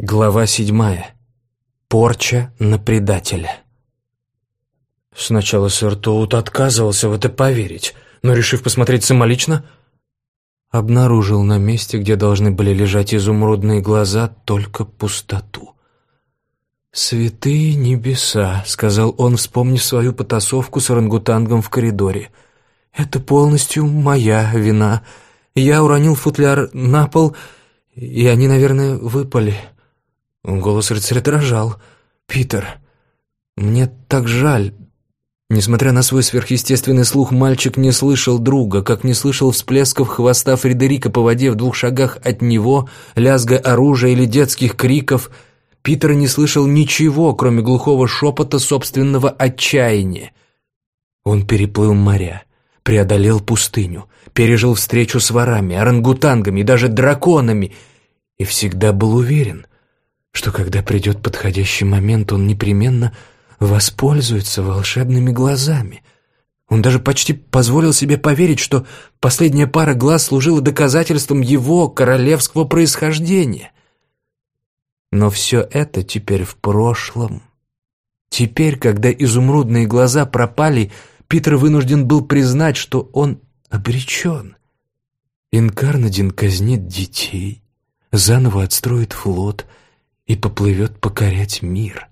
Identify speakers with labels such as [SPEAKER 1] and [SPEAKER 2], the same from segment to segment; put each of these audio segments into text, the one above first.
[SPEAKER 1] Глава седьмая. Порча на предателя. Сначала сэр Тоут отказывался в это поверить, но, решив посмотреть самолично, обнаружил на месте, где должны были лежать изумрудные глаза, только пустоту. «Святые небеса», — сказал он, вспомнив свою потасовку с орангутангом в коридоре. «Это полностью моя вина. Я уронил футляр на пол, и они, наверное, выпали». Голос рыцаря дрожал. «Питер, мне так жаль». Несмотря на свой сверхъестественный слух, мальчик не слышал друга, как не слышал всплесков хвоста Фредерика по воде в двух шагах от него, лязга оружия или детских криков. Питер не слышал ничего, кроме глухого шепота собственного отчаяния. Он переплыл моря, преодолел пустыню, пережил встречу с ворами, орангутангами и даже драконами и всегда был уверен, что когда придет подходящий момент, он непременно воспользуется волшебными глазами. Он даже почти позволил себе поверить, что последняя пара глаз служила доказательством его королевского происхождения. Но все это теперь в прошлом. Теперь, когда изумрудные глаза пропали, Питер вынужден был признать, что он обречен. Инкарнадин казнит детей, заново отстроит флот — и поплывет покорять мир.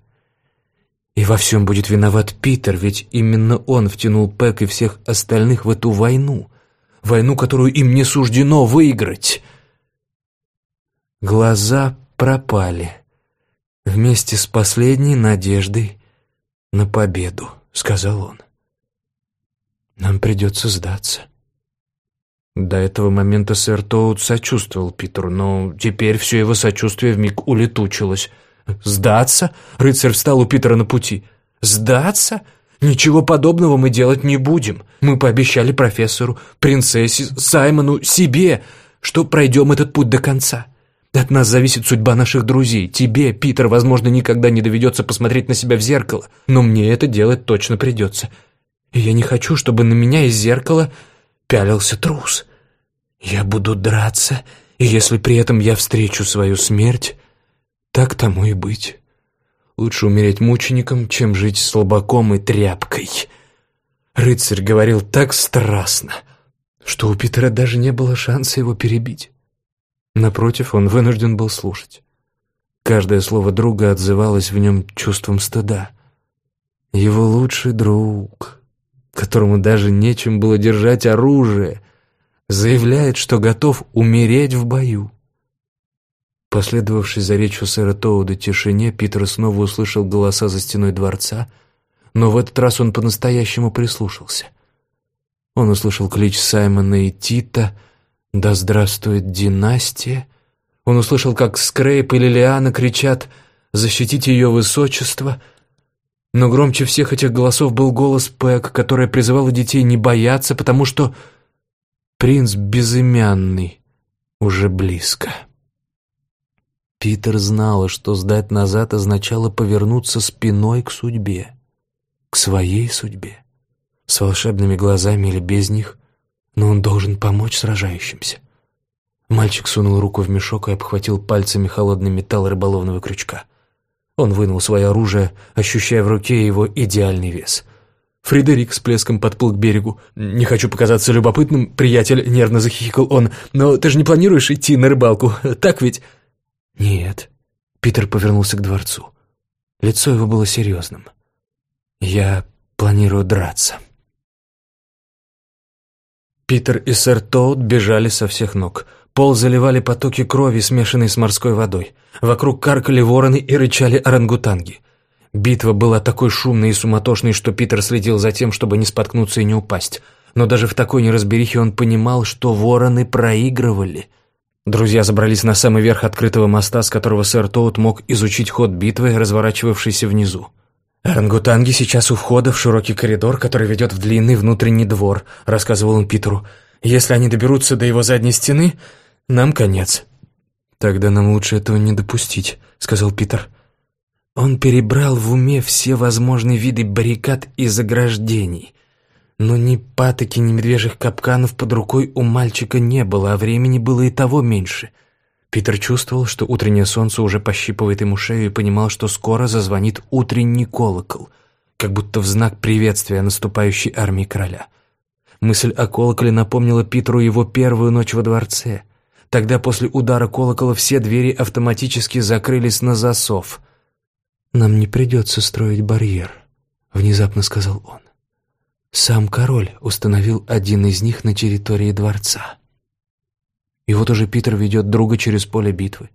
[SPEAKER 1] И во всем будет виноват Питер, ведь именно он втянул Пэк и всех остальных в эту войну, войну, которую им не суждено выиграть. Глаза пропали вместе с последней надеждой на победу, сказал он. Нам придется сдаться. До этого момента сэр Тоут сочувствовал Питеру, но теперь все его сочувствие вмиг улетучилось. «Сдаться?» — рыцарь встал у Питера на пути. «Сдаться? Ничего подобного мы делать не будем. Мы пообещали профессору, принцессе, Саймону, себе, что пройдем этот путь до конца. От нас зависит судьба наших друзей. Тебе, Питер, возможно, никогда не доведется посмотреть на себя в зеркало, но мне это делать точно придется. И я не хочу, чтобы на меня из зеркала пялился трус. Я буду драться, и если при этом я встречу свою смерть, так тому и быть. Лучше умереть мучеником, чем жить слабаком и тряпкой. Рыцарь говорил так страстно, что у Питера даже не было шанса его перебить. Напротив, он вынужден был слушать. Каждое слово друга отзывалось в нем чувством стыда. Его лучший друг, которому даже нечем было держать оружие, заявляет, что готов умереть в бою. Последовавшей за речью сэра Тоуда тишине, Питер снова услышал голоса за стеной дворца, но в этот раз он по-настоящему прислушался. Он услышал клич Саймона и Тита «Да здравствует династия!» Он услышал, как Скрейп и Лилиана кричат «Защитите ее высочество!» Но громче всех этих голосов был голос Пэк, которая призывала детей не бояться, потому что принц безымянный уже близко. Питер знала, что сдать назад означало повернуться спиной к судьбе, к своей судьбе, с волшебными глазами или без них, но он должен помочь сражающимся. Мальчик сунул руку в мешок и обхватил пальцами холодный металл рыболовного крючка. Он вынул свое оружие, ощущая в руке его идеальный вес. Фредерик с плеском подплыл к берегу. «Не хочу показаться любопытным, приятель», — нервно захихикал он, «но ты же не планируешь идти на рыбалку, так ведь?» «Нет». Питер повернулся к дворцу. Лицо его было серьезным. «Я планирую драться». Питер и сэр Тоут бежали со всех ног. Пол заливали потоки крови, смешанные с морской водой. Вокруг каркали вороны и рычали орангутанги. Битва была такой шумной и суматошной, что Питер следил за тем, чтобы не споткнуться и не упасть. Но даже в такой неразберихе он понимал, что вороны проигрывали. Друзья забрались на самый верх открытого моста, с которого сэр Тоут мог изучить ход битвы, разворачивавшейся внизу. «Орангутанги сейчас у входа в широкий коридор, который ведет в длинный внутренний двор», — рассказывал он Питеру. «Если они доберутся до его задней стены, нам конец». «Тогда нам лучше этого не допустить», — сказал Питер. Он перебрал в уме все возможные виды баррикад и заграждений. Но ни патоки, ни медвежьих капканов под рукой у мальчика не было, а времени было и того меньше. Питер чувствовал, что утреннее солнце уже пощипывает ему шею и понимал, что скоро зазвонит утренний колокол, как будто в знак приветствия наступающей армии короля. Мысль о колоколе напомнила Питеру его первую ночь во дворце. Тогда после удара колокола все двери автоматически закрылись на засов. «Нам не придется строить барьер», — внезапно сказал он. Сам король установил один из них на территории дворца. И вот уже Питер ведет друга через поле битвы.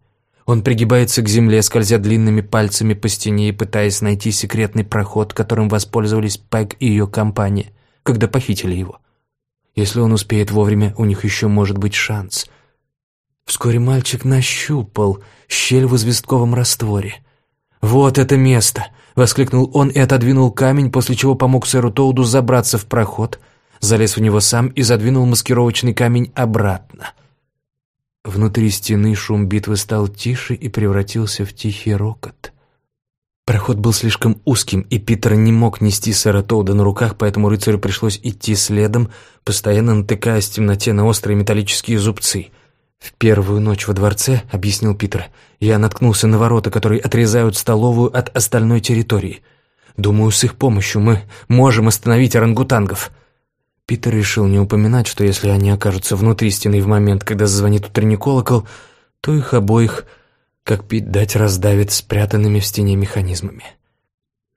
[SPEAKER 1] Он пригибается к земле, скользя длинными пальцами по стене и пытаясь найти секретный проход, которым воспользовались Пэг и ее компания, когда похитили его. Если он успеет вовремя, у них еще может быть шанс. Вскоре мальчик нащупал щель в известковом растворе. «Вот это место!» — воскликнул он и отодвинул камень, после чего помог сэру Тоуду забраться в проход, залез в него сам и задвинул маскировочный камень обратно — Внутри стены шум битвы стал тише и превратился в тихий рокот. Проход был слишком узким, и Питер не мог нести сэра Тоуда на руках, поэтому рыцарю пришлось идти следом, постоянно натыкаясь в темноте на острые металлические зубцы. «В первую ночь во дворце, — объяснил Питер, — я наткнулся на ворота, которые отрезают столовую от остальной территории. Думаю, с их помощью мы можем остановить орангутангов». Питер решил не упоминать, что если они окажутся внутри стены в момент, когда зазвонит утренний колокол, то их обоих, как пить дать, раздавит спрятанными в стене механизмами.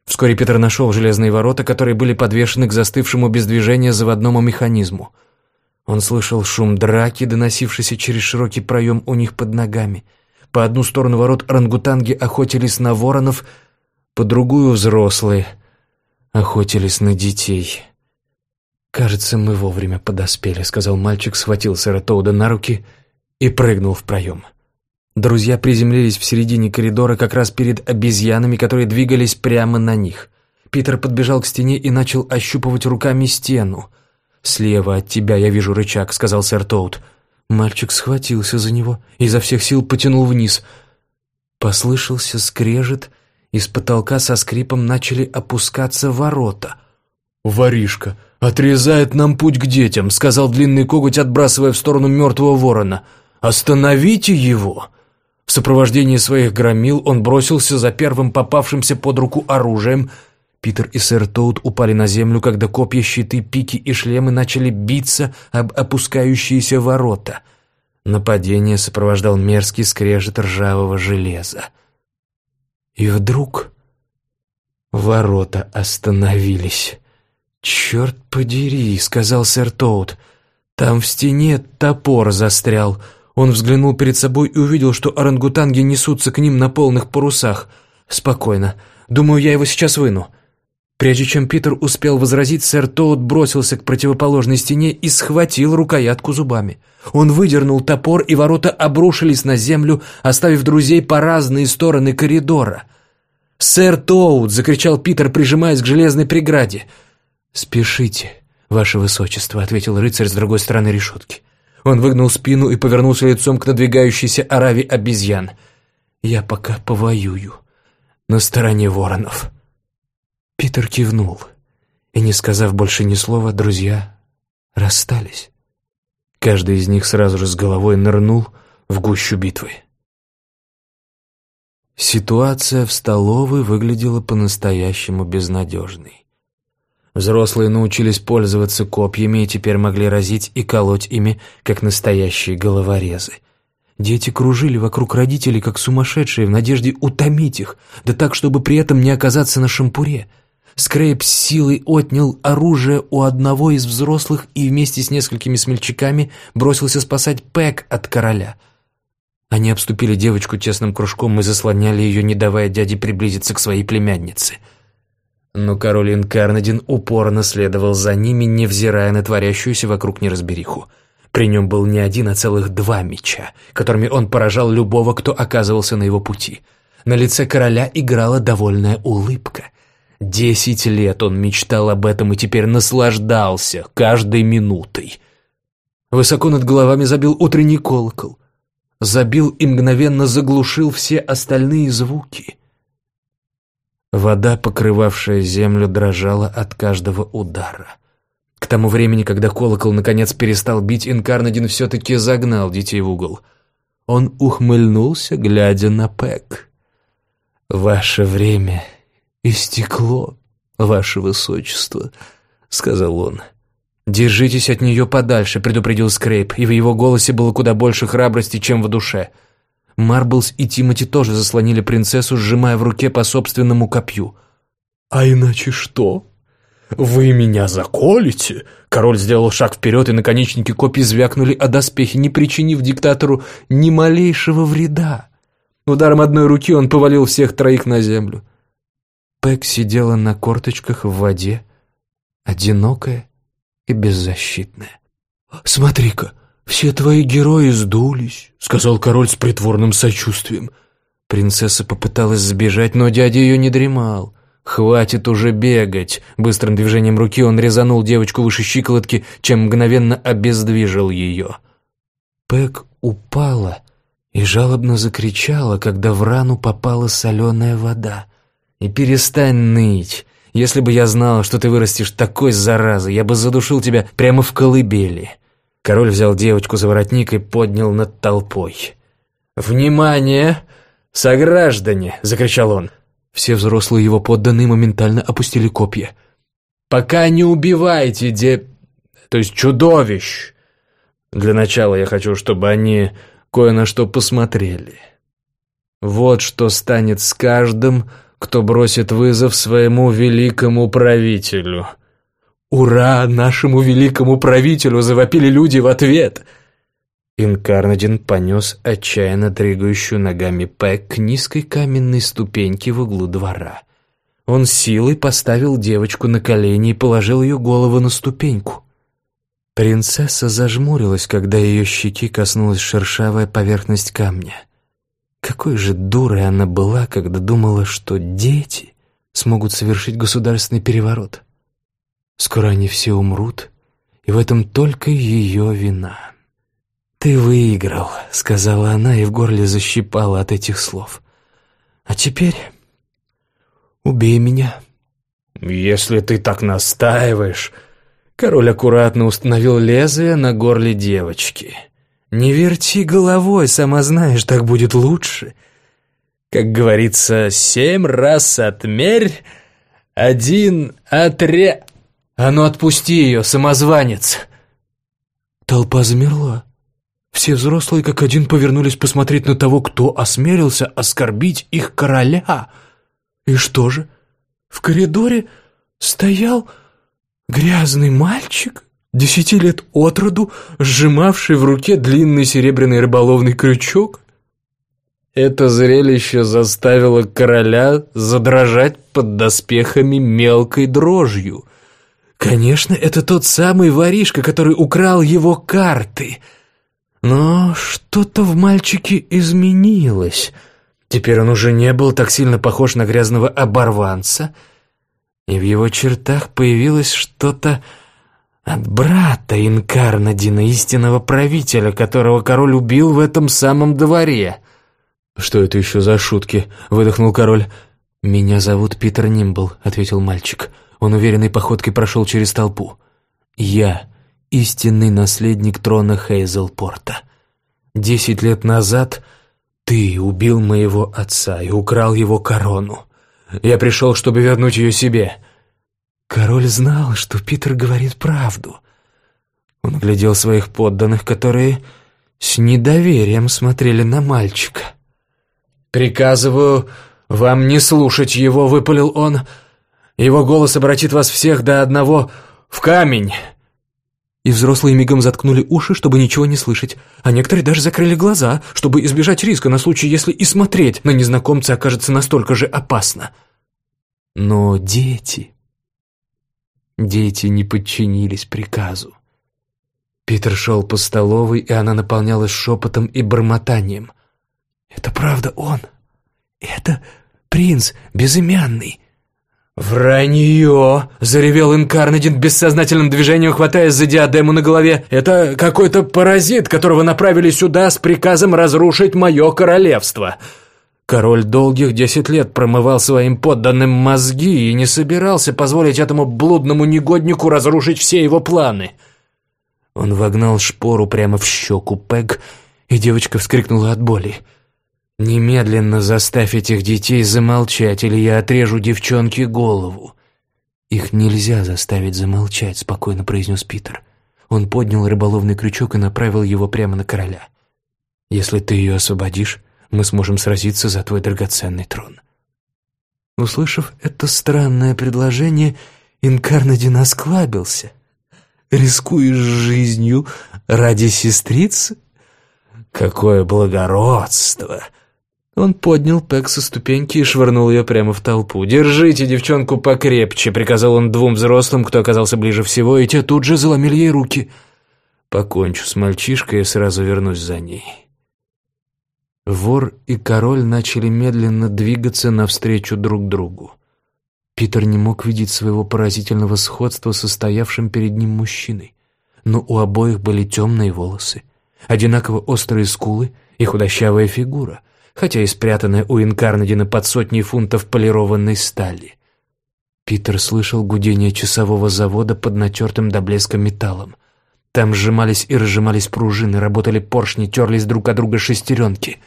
[SPEAKER 1] Вскоре Питер нашел железные ворота, которые были подвешены к застывшему без движения заводному механизму. Он слышал шум драки, доносившийся через широкий проем у них под ногами. По одну сторону ворот орангутанги охотились на воронов, по другую взрослые охотились на детей. «Кажется, мы вовремя подоспели», — сказал мальчик, схватил сэра Тоуда на руки и прыгнул в проем. Друзья приземлились в середине коридора как раз перед обезьянами, которые двигались прямо на них. Питер подбежал к стене и начал ощупывать руками стену. «Слева от тебя я вижу рычаг», — сказал сэр Тоуд. Мальчик схватился за него и изо всех сил потянул вниз. Послышался скрежет, и с потолка со скрипом начали опускаться ворота. «Воришка! «Отрезает нам путь к детям», — сказал длинный коготь, отбрасывая в сторону мертвого ворона. «Остановите его!» В сопровождении своих громил он бросился за первым попавшимся под руку оружием. Питер и сэр Тоут упали на землю, когда копья, щиты, пики и шлемы начали биться об опускающиеся ворота. Нападение сопровождал мерзкий скрежет ржавого железа. И вдруг ворота остановились. «Черт подери», — сказал сэр Тоут. «Там в стене топор застрял». Он взглянул перед собой и увидел, что орангутанги несутся к ним на полных парусах. «Спокойно. Думаю, я его сейчас выну». Прежде чем Питер успел возразить, сэр Тоут бросился к противоположной стене и схватил рукоятку зубами. Он выдернул топор, и ворота обрушились на землю, оставив друзей по разные стороны коридора. «Сэр Тоут!» — закричал Питер, прижимаясь к железной преграде — «Спешите, ваше высочество», — ответил рыцарь с другой стороны решетки. Он выгнул спину и повернулся лицом к надвигающейся ораве обезьян. «Я пока повоюю на стороне воронов». Питер кивнул, и, не сказав больше ни слова, друзья расстались. Каждый из них сразу же с головой нырнул в гущу битвы. Ситуация в столовой выглядела по-настоящему безнадежной. Взрослые научились пользоваться копьями и теперь могли разить и колоть ими, как настоящие головорезы. Дети кружили вокруг родителей, как сумасшедшие, в надежде утомить их, да так, чтобы при этом не оказаться на шампуре. Скрейп с силой отнял оружие у одного из взрослых и вместе с несколькими смельчаками бросился спасать Пэк от короля. Они обступили девочку тесным кружком и заслоняли ее, не давая дяде приблизиться к своей племяннице — но король Инкарнадин упорно следовал за ними, невзирая на творящуюся вокруг неразбериху. При нем был не один, а целых два меча, которыми он поражал любого, кто оказывался на его пути. На лице короля играла довольная улыбка. Десять лет он мечтал об этом и теперь наслаждался каждой минутой. Высоко над головами забил утренний колокол. Забил и мгновенно заглушил все остальные звуки — Вода, покрывавшая землю, дрожала от каждого удара. К тому времени, когда колокол наконец перестал бить, Инкарнадин все-таки загнал детей в угол. Он ухмыльнулся, глядя на Пэк. «Ваше время истекло, ваше высочество», — сказал он. «Держитесь от нее подальше», — предупредил Скрейп, и в его голосе было куда больше храбрости, чем в душе. Марблс и Тимоти тоже заслонили принцессу, сжимая в руке по собственному копью. «А иначе что? Вы меня заколите?» Король сделал шаг вперед, и наконечники копий звякнули о доспехи, не причинив диктатору ни малейшего вреда. Ударом одной руки он повалил всех троих на землю. Пэк сидела на корточках в воде, одинокая и беззащитная. «Смотри-ка, все твои герои сдулись», — сказал король с притворным сочувствием. Принцесса попыталась сбежать, но дядя ее не дремал. «Хватит уже бегать!» Быстрым движением руки он резанул девочку выше щиколотки, чем мгновенно обездвижил ее. Пэк упала и жалобно закричала, когда в рану попала соленая вода. «И перестань ныть! Если бы я знал, что ты вырастешь такой заразой, я бы задушил тебя прямо в колыбели!» Король взял девочку за воротник и поднял над толпой. «Внимание! Сограждане!» — закричал он. Все взрослые его подданные моментально опустили копья. «Пока не убивайте де... то есть чудовищ! Для начала я хочу, чтобы они кое на что посмотрели. Вот что станет с каждым, кто бросит вызов своему великому правителю». «Ура нашему великому правителю!» — завопили люди в ответ — Инкарнадин понес отчаянно дрыгающую ногами Пэк к низкой каменной ступеньке в углу двора. Он силой поставил девочку на колени и положил ее голову на ступеньку. Принцесса зажмурилась, когда ее щеки коснулась шершавая поверхность камня. Какой же дурой она была, когда думала, что дети смогут совершить государственный переворот. Скоро они все умрут, и в этом только ее вина. «Ты выиграл», — сказала она, и в горле защипала от этих слов. «А теперь убей меня». «Если ты так настаиваешь...» Король аккуратно установил лезвие на горле девочки. «Не верти головой, сама знаешь, так будет лучше. Как говорится, семь раз отмерь, один отре...» «А ну отпусти ее, самозванец!» Толпа замерла. Все взрослые как один повернулись посмотреть на того, кто осмелился оскорбить их короля. И что же? В коридоре стоял грязный мальчик, десяти лет от роду, сжимавший в руке длинный серебряный рыболовный крючок. Это зрелище заставило короля задрожать под доспехами мелкой дрожью. Конечно, это тот самый воришка, который украл его карты — но что-то в мальчике изменилось. Теперь он уже не был так сильно похож на грязного оборванца, и в его чертах появилось что-то от брата Инкарнадина, истинного правителя, которого король убил в этом самом дворе. «Что это еще за шутки?» — выдохнул король. «Меня зовут Питер Нимбл», — ответил мальчик. Он уверенной походкой прошел через толпу. «Я истинный наследник трона Хейзелпорта. Десять лет назад ты убил моего отца и украл его корону. Я пришел, чтобы вернуть ее себе». Король знал, что Питер говорит правду. Он глядел своих подданных, которые с недоверием смотрели на мальчика. «Приказываю вам не слушать его», — выпалил он. «Его голос обратит вас всех до одного в камень» и взрослые мигом заткнули уши, чтобы ничего не слышать, а некоторые даже закрыли глаза, чтобы избежать риска на случай, если и смотреть на незнакомца окажется настолько же опасно. Но дети... Дети не подчинились приказу. Питер шел по столовой, и она наполнялась шепотом и бормотанием. «Это правда он? Это принц безымянный?» «Вранье!» — заревел Инкарнадин бессознательным движением, хватаясь за диадему на голове. «Это какой-то паразит, которого направили сюда с приказом разрушить мое королевство!» Король долгих десять лет промывал своим подданным мозги и не собирался позволить этому блудному негоднику разрушить все его планы. Он вогнал шпору прямо в щеку Пэг и девочка вскрикнула от боли. «Немедленно заставь этих детей замолчать, или я отрежу девчонке голову». «Их нельзя заставить замолчать», — спокойно произнес Питер. Он поднял рыболовный крючок и направил его прямо на короля. «Если ты ее освободишь, мы сможем сразиться за твой драгоценный трон». Услышав это странное предложение, Инкарнадин осклабился. «Рискуешь жизнью ради сестрицы?» «Какое благородство!» Он поднял Пэк со ступеньки и швырнул ее прямо в толпу. «Держите девчонку покрепче», — приказал он двум взрослым, кто оказался ближе всего, и те тут же заломили ей руки. «Покончу с мальчишкой и сразу вернусь за ней». Вор и король начали медленно двигаться навстречу друг другу. Питер не мог видеть своего поразительного сходства со стоявшим перед ним мужчиной, но у обоих были темные волосы, одинаково острые скулы и худощавая фигура — хотя и спрятанная у Инкарнадина под сотней фунтов полированной стали. Питер слышал гудение часового завода под натертым до блеска металлом. Там сжимались и разжимались пружины, работали поршни, терлись друг от друга шестеренки.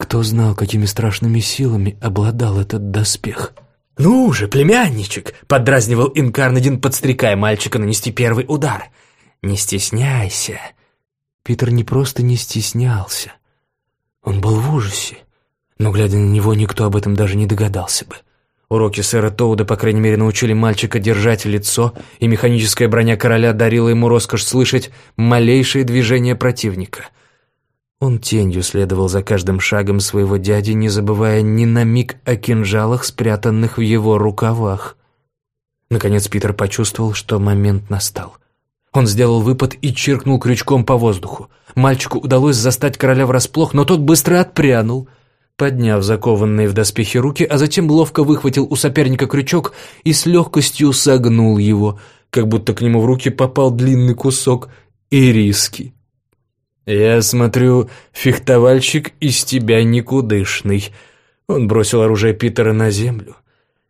[SPEAKER 1] Кто знал, какими страшными силами обладал этот доспех? «Ну же, племянничек!» — поддразнивал Инкарнадин, подстрекая мальчика нанести первый удар. «Не стесняйся!» Питер не просто не стеснялся. Он был в ужасе, но, глядя на него, никто об этом даже не догадался бы. Уроки сэра Тоуда, по крайней мере, научили мальчика держать лицо, и механическая броня короля дарила ему роскошь слышать малейшие движения противника. Он тенью следовал за каждым шагом своего дяди, не забывая ни на миг о кинжалах, спрятанных в его рукавах. Наконец Питер почувствовал, что момент настал. Он сделал выпад и чиркнул крючком по воздуху. Мальчику удалось застать короля врасплох, но тот быстро отпрянул, подняв закованные в доспехи руки, а затем ловко выхватил у соперника крючок и с легкостью согнул его, как будто к нему в руки попал длинный кусок ириски. «Я смотрю, фехтовальщик из тебя никудышный». Он бросил оружие Питера на землю.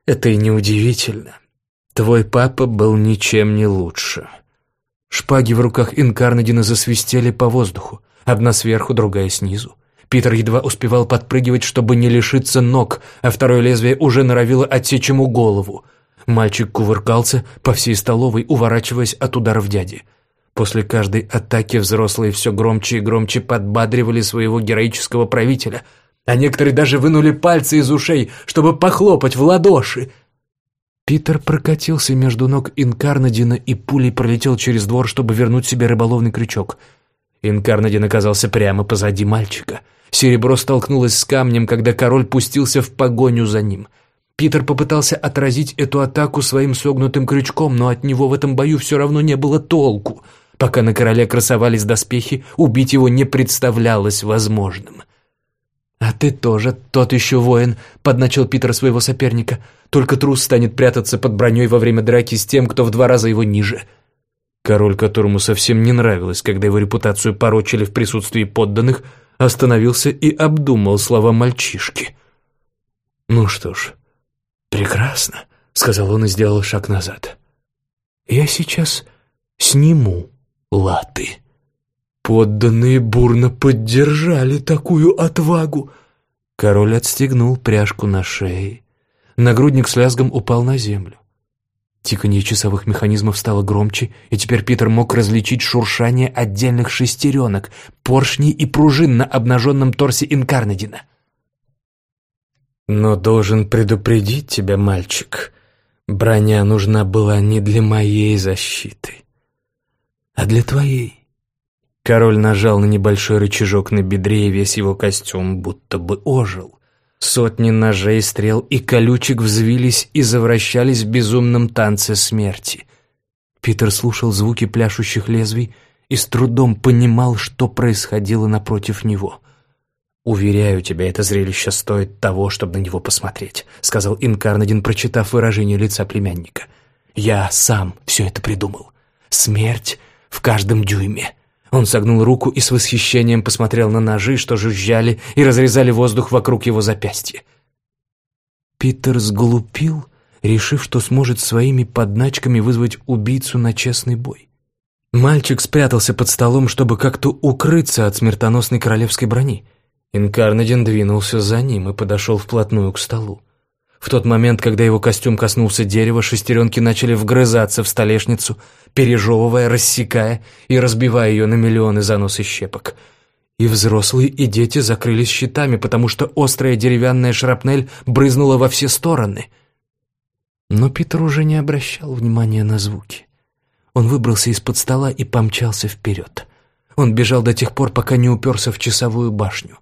[SPEAKER 1] «Это и неудивительно. Твой папа был ничем не лучше». Шпаги в руках Инкарнадина засвистели по воздуху, одна сверху, другая снизу. Питер едва успевал подпрыгивать, чтобы не лишиться ног, а второе лезвие уже норовило отсечь ему голову. Мальчик кувыркался по всей столовой, уворачиваясь от ударов дяди. После каждой атаки взрослые все громче и громче подбадривали своего героического правителя, а некоторые даже вынули пальцы из ушей, чтобы похлопать в ладоши. Питер прокатился между ног Инкарнадина и пулей пролетел через двор, чтобы вернуть себе рыболовный крючок. Инкарнадин оказался прямо позади мальчика. Серебро столкнулось с камнем, когда король пустился в погоню за ним. Питер попытался отразить эту атаку своим согнутым крючком, но от него в этом бою все равно не было толку. Пока на короле красовались доспехи, убить его не представлялось возможным. «А ты тоже тот еще воин», — подначил Питер своего соперника. «Только трус станет прятаться под броней во время драки с тем, кто в два раза его ниже». Король, которому совсем не нравилось, когда его репутацию порочили в присутствии подданных, остановился и обдумал слова мальчишки. «Ну что ж, прекрасно», — сказал он и сделал шаг назад. «Я сейчас сниму латы». Подданные бурно поддержали такую отвагу. Король отстегнул пряжку на шее. Нагрудник с лязгом упал на землю. Тиканье часовых механизмов стало громче, и теперь Питер мог различить шуршание отдельных шестеренок, поршней и пружин на обнаженном торсе Инкарнадина. «Но должен предупредить тебя, мальчик, броня нужна была не для моей защиты, а для твоей. Король нажал на небольшой рычажок на бедре, и весь его костюм будто бы ожил. Сотни ножей, стрел и колючек взвились и завращались в безумном танце смерти. Питер слушал звуки пляшущих лезвий и с трудом понимал, что происходило напротив него. «Уверяю тебя, это зрелище стоит того, чтобы на него посмотреть», — сказал Инкарнадин, прочитав выражение лица племянника. «Я сам все это придумал. Смерть в каждом дюйме». Он согнул руку и с восхищением посмотрел на ножи, что жужжали и разрезали воздух вокруг его запястья. Питер сглупил, решив, что сможет своими подначками вызвать убийцу на честный бой. Мальчик спрятался под столом, чтобы как-то укрыться от смертоносной королевской брони. Инкарнадин двинулся за ним и подошел вплотную к столу. В тот момент, когда его костюм коснулся дерева, шестеренки начали вгрызаться в столешницу, пережевывая, рассекая и разбивая ее на миллионы занос и щепок. И взрослые, и дети закрылись щитами, потому что острая деревянная шрапнель брызнула во все стороны. Но Питер уже не обращал внимания на звуки. Он выбрался из-под стола и помчался вперед. Он бежал до тех пор, пока не уперся в часовую башню.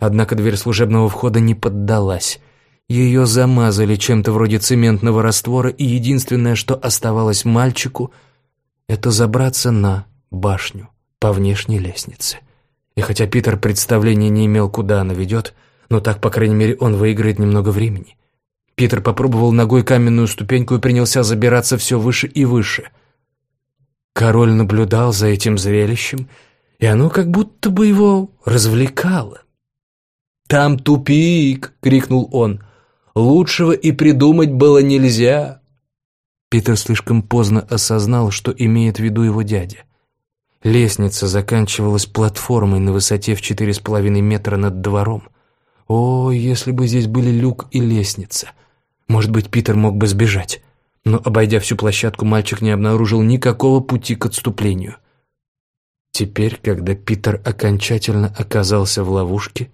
[SPEAKER 1] Однако дверь служебного входа не поддалась. Ее замазали чем-то вроде цементного раствора, и единственное, что оставалось мальчику, это забраться на башню по внешней лестнице. И хотя Питер представления не имел, куда она ведет, но так, по крайней мере, он выиграет немного времени. Питер попробовал ногой каменную ступеньку и принялся забираться все выше и выше. Король наблюдал за этим зрелищем, и оно как будто бы его развлекало. «Там тупик!» — крикнул он. Лучшего и придумать было нельзя. Питер слишком поздно осознал, что имеет в виду его дядя. Лестница заканчивалась платформой на высоте в четыре с половиной метра над двором. О, если бы здесь были люк и лестница! Может быть, Питер мог бы сбежать. Но, обойдя всю площадку, мальчик не обнаружил никакого пути к отступлению. Теперь, когда Питер окончательно оказался в ловушке,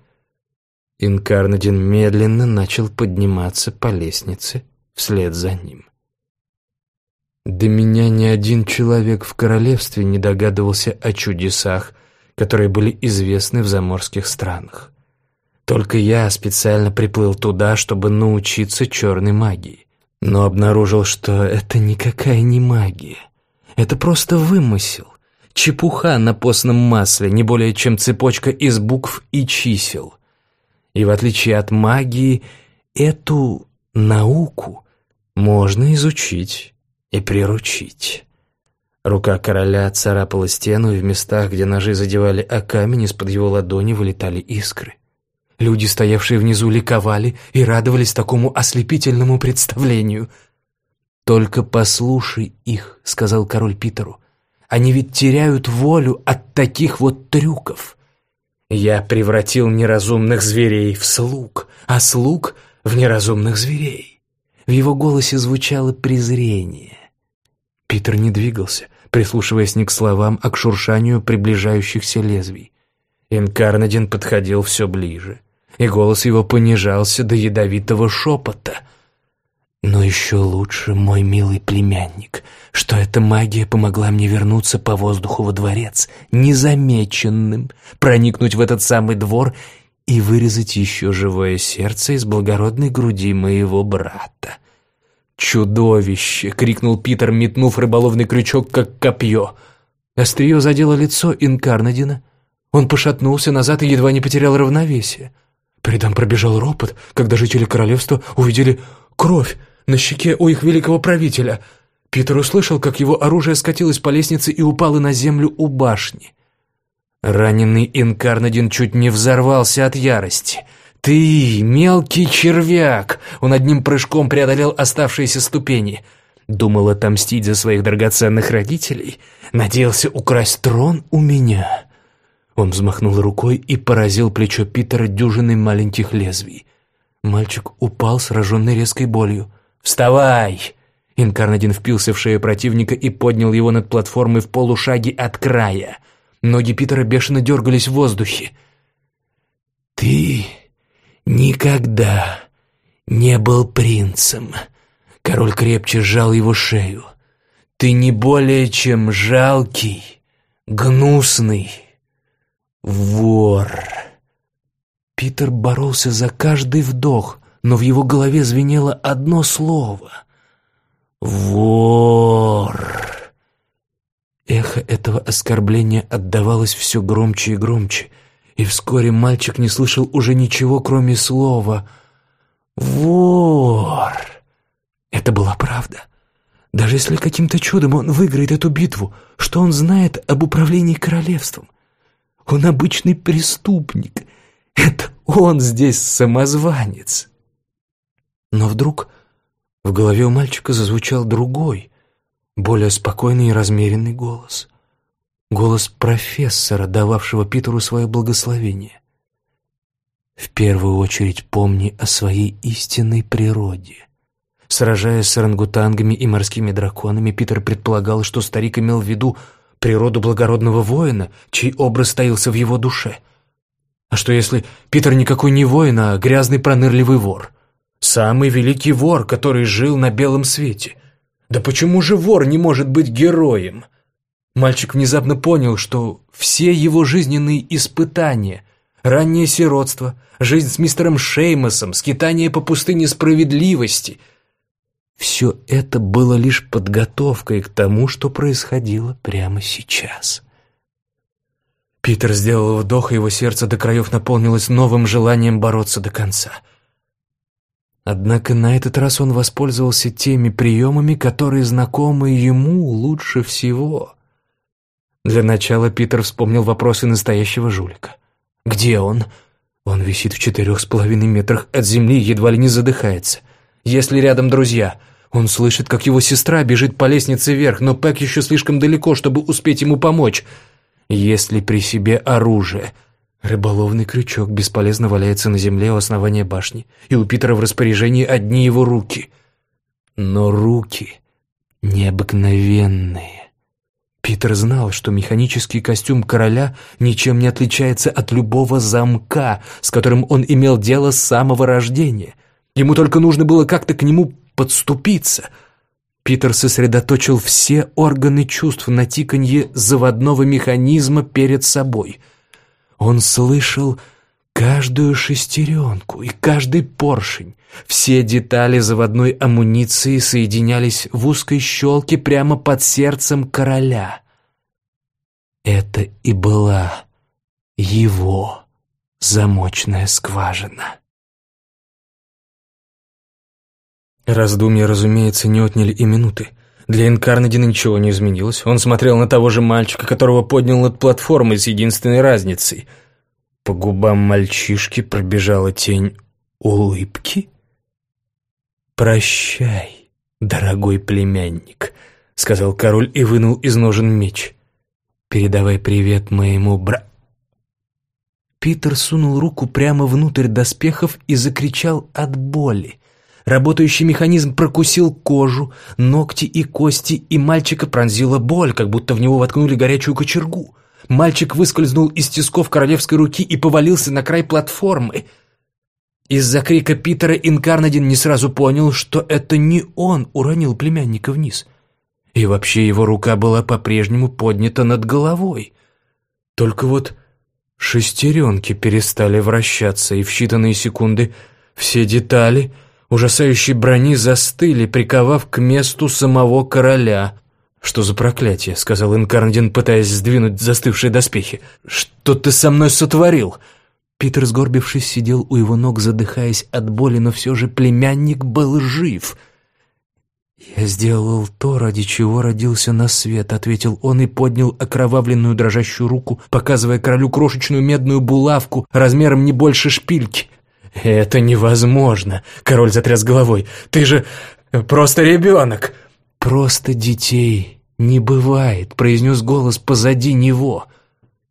[SPEAKER 1] Инкарнадин медленно начал подниматься по лестнице вслед за ним. До меня ни один человек в королевстве не догадывался о чудесах, которые были известны в заморских странах. Только я специально приплыл туда, чтобы научиться черной магии. Но обнаружил, что это никакая не магия. Это просто вымысел. Чепуха на постном масле, не более чем цепочка из букв и чисел. И в отличие от магии, эту науку можно изучить и приручить. Рука короля царапала стену, и в местах, где ножи задевали о камень, из-под его ладони вылетали искры. Люди, стоявшие внизу, ликовали и радовались такому ослепительному представлению. «Только послушай их», — сказал король Питеру. «Они ведь теряют волю от таких вот трюков». Я превратил неразумных зверей в слуг, а слуг — в неразумных зверей. В его голосе звучало презрение. Питер не двигался, прислушиваясь не к словам, а к шуршанию приближающихся лезвий. Инкарнадин подходил все ближе, и голос его понижался до ядовитого шепота — но еще лучше, мой милый племянник, что эта магия помогла мне вернуться по воздуху во дворец, незамеченным, проникнуть в этот самый двор и вырезать еще живое сердце из благородной груди моего брата. «Чудовище!» — крикнул Питер, метнув рыболовный крючок, как копье. Острие задело лицо Инкарнадина. Он пошатнулся назад и едва не потерял равновесие. Передам пробежал ропот, когда жители королевства увидели кровь на щеке у их великого правителя. Питер услышал, как его оружие скатилось по лестнице и упало на землю у башни. Раненый Инкарнадин чуть не взорвался от ярости. «Ты, мелкий червяк!» Он одним прыжком преодолел оставшиеся ступени. Думал отомстить за своих драгоценных родителей? Надеялся украсть трон у меня?» Он взмахнул рукой и поразил плечо Питера дюжиной маленьких лезвий. Мальчик упал, сраженный резкой болью. «Вставай!» Инкарнадин впился в шею противника и поднял его над платформой в полушаге от края. Ноги Питера бешено дергались в воздухе. «Ты никогда не был принцем!» Король крепче сжал его шею. «Ты не более чем жалкий, гнусный вор!» Питер боролся за каждый вдох, но в его голове звенело одно слово — «Вор». Эхо этого оскорбления отдавалось все громче и громче, и вскоре мальчик не слышал уже ничего, кроме слова «Вор». Это была правда. Даже если каким-то чудом он выиграет эту битву, что он знает об управлении королевством? Он обычный преступник — это он здесь самозванец. Но вдруг в голове у мальчика зазвучал другой, более спокойный и размеренный голос. голос профессора, дававшего Питеру свое благословение. В первую очередь помни о своей истинной природе. Сражаясь с орангутангами и морскими драконами, Питер предполагал, что старик имел в виду природу благородного воина, чей образ стоялся в его душе. А что если Питер никакой не воин, а грязный пронырливый вор? Самый великий вор, который жил на белом свете. Да почему же вор не может быть героем? Мальчик внезапно понял, что все его жизненные испытания, раннее сиротство, жизнь с мистером Шеймосом, скитание по пустыне справедливости — все это было лишь подготовкой к тому, что происходило прямо сейчас. Питер сделал вдох, и его сердце до краев наполнилось новым желанием бороться до конца. Однако на этот раз он воспользовался теми приемами, которые знакомы ему лучше всего. Для начала Питер вспомнил вопросы настоящего жулика. «Где он?» Он висит в четырех с половиной метрах от земли, едва ли не задыхается. Если рядом друзья, он слышит, как его сестра бежит по лестнице вверх, но Пэк еще слишком далеко, чтобы успеть ему помочь. Если при себе оружие... Рыболовный крючок бесполезно валяется на земле у основания башни, и у Питера в распоряжении одни его руки. Но руки необыкновенные. Питер знал, что механический костюм короля ничем не отличается от любого замка, с которым он имел дело с самого рождения — Ему только нужно было как-то к нему подступиться. Питер сосредоточил все органы чувств на тиканье заводного механизма перед собой. Он слышал каждую шестеренку и каждый поршень. Все детали заводной амуниции соединялись в узкой щелке прямо под сердцем короля. Это и была его замочная скважина. Раздумья, разумеется, не отняли и минуты. Для Инкарнадина ничего не изменилось. Он смотрел на того же мальчика, которого поднял над платформой с единственной разницей. По губам мальчишки пробежала тень улыбки. «Прощай, дорогой племянник», — сказал король и вынул из ножен меч. «Передавай привет моему бра...» Питер сунул руку прямо внутрь доспехов и закричал от боли. Работающий механизм прокусил кожу, ногти и кости, и мальчика пронзила боль, как будто в него воткнули горячую кочергу. Мальчик выскользнул из тисков королевской руки и повалился на край платформы. Из-за крика Питера Инкарнадин не сразу понял, что это не он уронил племянника вниз. И вообще его рука была по-прежнему поднята над головой. Только вот шестеренки перестали вращаться, и в считанные секунды все детали — ужасающей брони застыли, приковав к месту самого короля. «Что за проклятие?» — сказал Инкарнадин, пытаясь сдвинуть застывшие доспехи. «Что ты со мной сотворил?» Питер, сгорбившись, сидел у его ног, задыхаясь от боли, но все же племянник был жив. «Я сделал то, ради чего родился на свет», — ответил он и поднял окровавленную дрожащую руку, показывая королю крошечную медную булавку размером не больше шпильки. «Это невозможно!» — король затряс головой. «Ты же просто ребенок!» «Просто детей не бывает», — произнес голос позади него.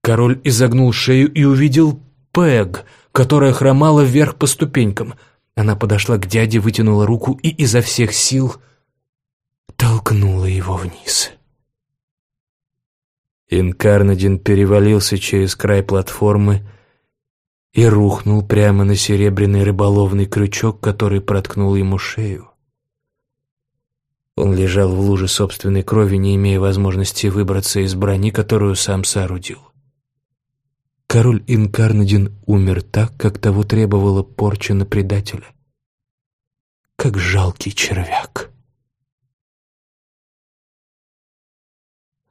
[SPEAKER 1] Король изогнул шею и увидел Пэг, которая хромала вверх по ступенькам. Она подошла к дяде, вытянула руку и изо всех сил толкнула его вниз. Инкарнадин перевалился через край платформы и рухнул прямо на серебряный рыболовный крючок, который проткнул ему шею. Он лежал в луже собственной крови, не имея возможности выбраться из брони, которую сам соорудил. Король Инкарнадин умер так, как того требовала порча на предателя. Как жалкий червяк.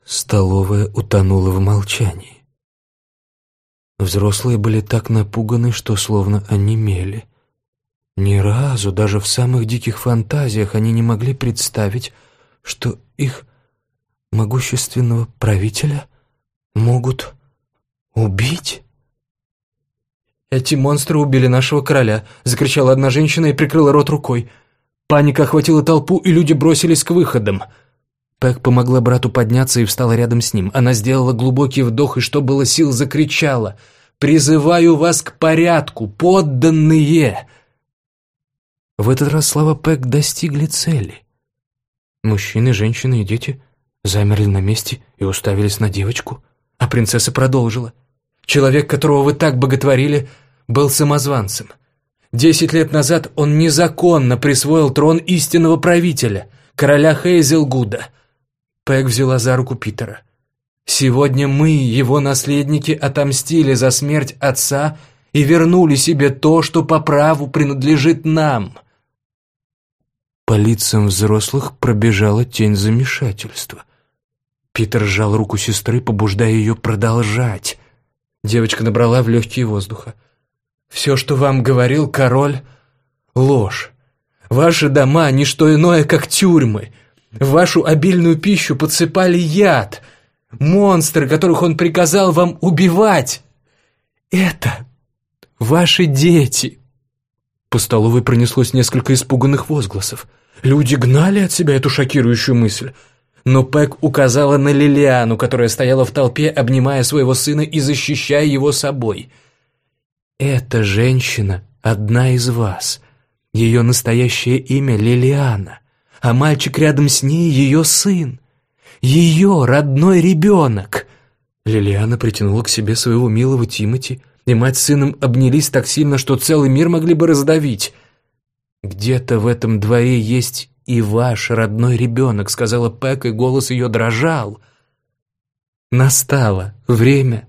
[SPEAKER 1] Столовая утонула в молчании. Взрослые были так напуганы, что словно онемели. Ни разу, даже в самых диких фантазиях, они не могли представить, что их могущественного правителя могут убить. «Эти монстры убили нашего короля!» — закричала одна женщина и прикрыла рот рукой. Паника охватила толпу, и люди бросились к выходам — Пэк помогла брату подняться и встала рядом с ним. Она сделала глубокий вдох и, что было сил, закричала. «Призываю вас к порядку, подданные!» В этот раз слова Пэк достигли цели. Мужчины, женщины и дети замерли на месте и уставились на девочку, а принцесса продолжила. «Человек, которого вы так боготворили, был самозванцем. Десять лет назад он незаконно присвоил трон истинного правителя, короля Хейзелгуда». Пэг взяла за руку Питера. «Сегодня мы, его наследники, отомстили за смерть отца и вернули себе то, что по праву принадлежит нам». По лицам взрослых пробежала тень замешательства. Питер сжал руку сестры, побуждая ее продолжать. Девочка набрала в легкие воздуха. «Все, что вам говорил король, — ложь. Ваши дома — не что иное, как тюрьмы. В вашу обильную пищу подсыпали яд. Монстры, которых он приказал вам убивать. Это ваши дети». По столовой пронеслось несколько испуганных возгласов. Люди гнали от себя эту шокирующую мысль. Но Пэк указала на Лилиану, которая стояла в толпе, обнимая своего сына и защищая его собой. «Эта женщина — одна из вас. Ее настоящее имя — Лилиана, а мальчик рядом с ней — ее сын. Ее родной ребенок». Лилиана притянула к себе своего милого Тимати — и мать с сыном обнялись так сильно, что целый мир могли бы раздавить. «Где-то в этом дворе есть и ваш родной ребенок», — сказала Пэк, и голос ее дрожал. «Настало время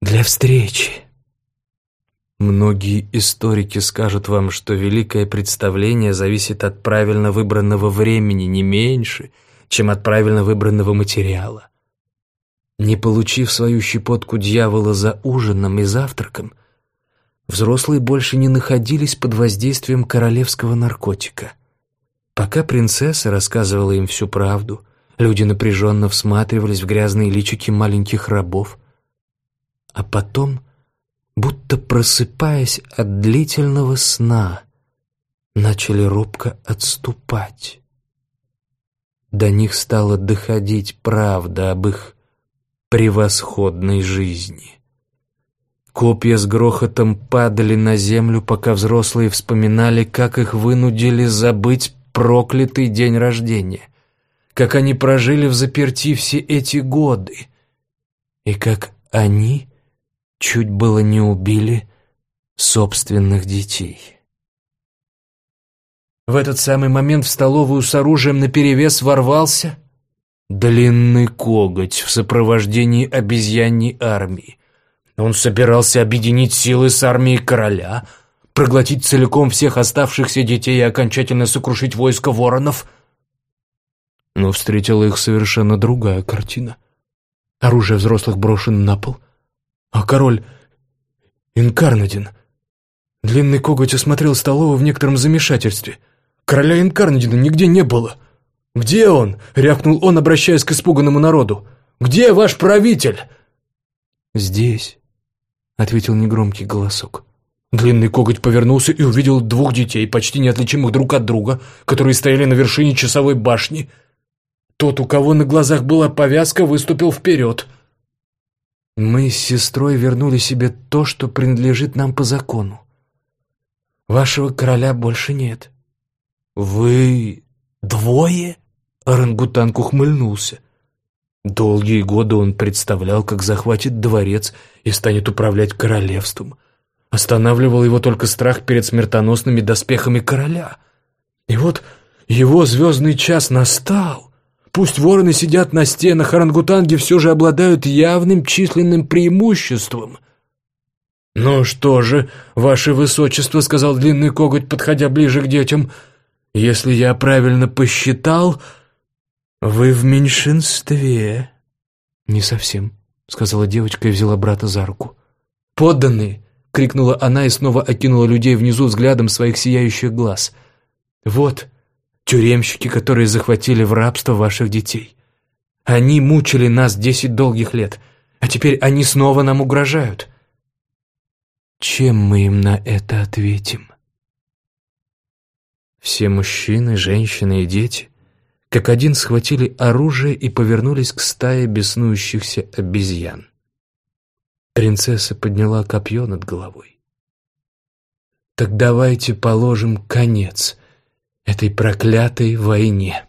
[SPEAKER 1] для встречи». Многие историки скажут вам, что великое представление зависит от правильно выбранного времени не меньше, чем от правильно выбранного материала. Не получив свою щепотку дьявола за ужином и завтраком, взрослые больше не находились под воздействием королевского наркотика. Пока принцесса рассказывала им всю правду, люди напряженно всматривались в грязные личики маленьких рабов, а потом, будто просыпаясь от длительного сна, начали робко отступать. До них стала доходить правда об их превосходной жизни. Копья с грохотом падали на землю, пока взрослые вспоминали, как их вынудили забыть проклятый день рождения, как они прожили в заперти все эти годы, и как они чуть было не убили собственных детей. В этот самый момент в столовую с оружием наперевес ворвался длинный коготь в сопровождении обезьяньей армии. Он собирался объединить силы с армией короля, проглотить целиком всех оставшихся детей и окончательно сокрушить войско воронов. Но встретила их совершенно другая картина. Оружие взрослых брошено на пол, а король Инкарнадин. Длинный коготь осмотрел столовую в некотором замешательстве. Короля Инкарнадина нигде не было — «Где он?» — рявкнул он, обращаясь к испуганному народу. «Где ваш правитель?» «Здесь», — ответил негромкий голосок. Длинный коготь повернулся и увидел двух детей, почти неотличимых друг от друга, которые стояли на вершине часовой башни. Тот, у кого на глазах была повязка, выступил вперед. «Мы с сестрой вернули себе то, что принадлежит нам по закону. Вашего короля больше нет». «Вы двое?» Орангутанг ухмыльнулся. Долгие годы он представлял, как захватит дворец и станет управлять королевством. Останавливал его только страх перед смертоносными доспехами короля. И вот его звездный час настал. Пусть вороны сидят на стенах, орангутанги все же обладают явным численным преимуществом. «Ну что же, ваше высочество», — сказал длинный коготь, подходя ближе к детям, — «если я правильно посчитал...» «Вы в меньшинстве». «Не совсем», — сказала девочка и взяла брата за руку. «Подданные!» — крикнула она и снова окинула людей внизу взглядом своих сияющих глаз. «Вот тюремщики, которые захватили в рабство ваших детей. Они мучили нас десять долгих лет, а теперь они снова нам угрожают. Чем мы им на это ответим?» Все мужчины, женщины и дети — как один схватили оружие и повернулись к стае беснующихся обезьян. Принцесса подняла копье над головой. «Так давайте положим конец этой проклятой войне».